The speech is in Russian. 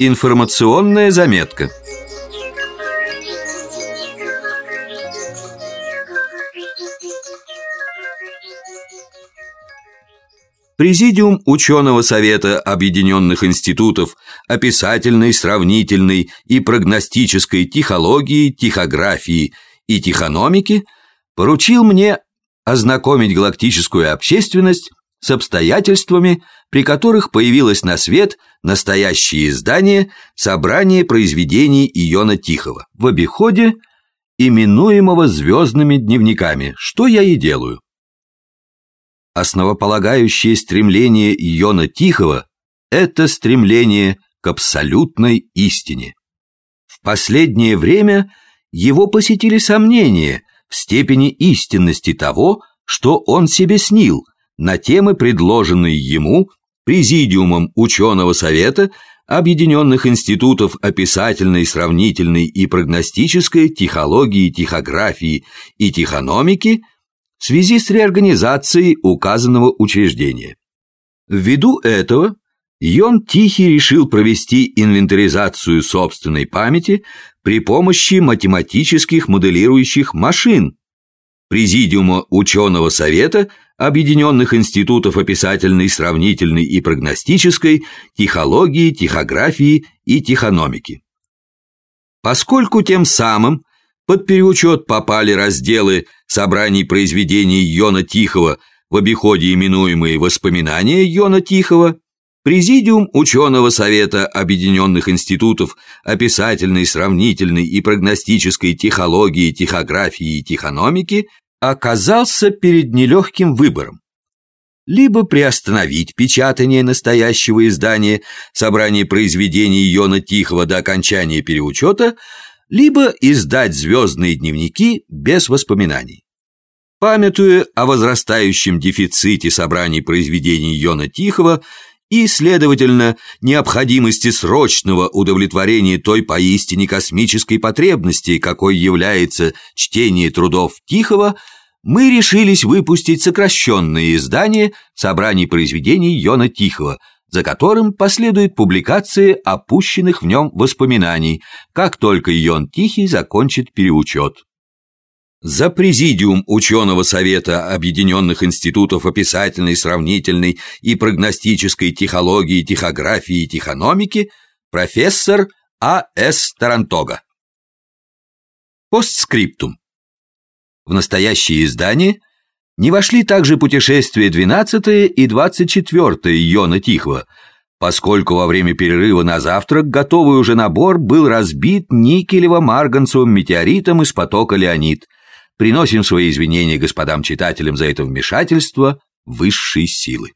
Информационная заметка. Президиум ученого совета Объединенных институтов описательной, сравнительной и прогностической тихологии, тихографии и тихономики поручил мне ознакомить галактическую общественность с обстоятельствами, при которых появилось на свет настоящее издание собрания произведений Иона Тихого в обиходе, именуемого звездными дневниками, что я и делаю. Основополагающее стремление Иона Тихого – это стремление к абсолютной истине. В последнее время его посетили сомнения в степени истинности того, что он себе снил на темы, предложенные ему Президиумом ученого совета Объединенных институтов описательной, сравнительной и прогностической тихологии, тихографии и тихономики – в связи с реорганизацией указанного учреждения. Ввиду этого Йон Тихий решил провести инвентаризацию собственной памяти при помощи математических моделирующих машин Президиума ученого совета Объединенных институтов описательной, сравнительной и прогностической, тихологии, тихографии и тихономики. Поскольку тем самым под переучет попали разделы собраний произведений Йона Тихого в обиходе именуемые «Воспоминания Йона Тихого», Президиум ученого совета Объединенных институтов описательной, сравнительной и прогностической тихологии, тихографии и тихономики оказался перед нелегким выбором. Либо приостановить печатание настоящего издания собрания произведений Йона Тихого до окончания переучета – либо издать звездные дневники без воспоминаний. Памятуя о возрастающем дефиците собраний произведений Йона Тихого и, следовательно, необходимости срочного удовлетворения той поистине космической потребности, какой является чтение трудов Тихого, мы решились выпустить сокращенные издания собраний произведений Йона Тихого – за которым последует публикация опущенных в нем воспоминаний, как только Йон Тихий закончит переучет. За Президиум ученого совета Объединенных институтов описательной, сравнительной и прогностической тихологии, тихографии и тихономики профессор А.С. Тарантога. Постскриптум. В настоящее издание – не вошли также путешествия 12 и 24 Йона Тихого, поскольку во время перерыва на завтрак готовый уже набор был разбит никелево-марганцевым метеоритом из потока Леонид. Приносим свои извинения господам читателям за это вмешательство высшей силы.